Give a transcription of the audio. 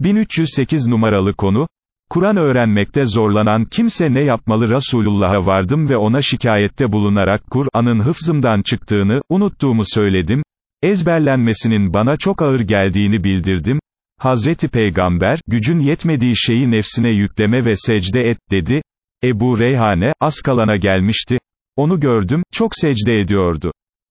1308 numaralı konu, Kur'an öğrenmekte zorlanan kimse ne yapmalı Resulullah'a vardım ve ona şikayette bulunarak Kur'an'ın hıfzımdan çıktığını, unuttuğumu söyledim, ezberlenmesinin bana çok ağır geldiğini bildirdim, Hazreti Peygamber, gücün yetmediği şeyi nefsine yükleme ve secde et, dedi, Ebu Reyhane, az kalana gelmişti, onu gördüm, çok secde ediyordu.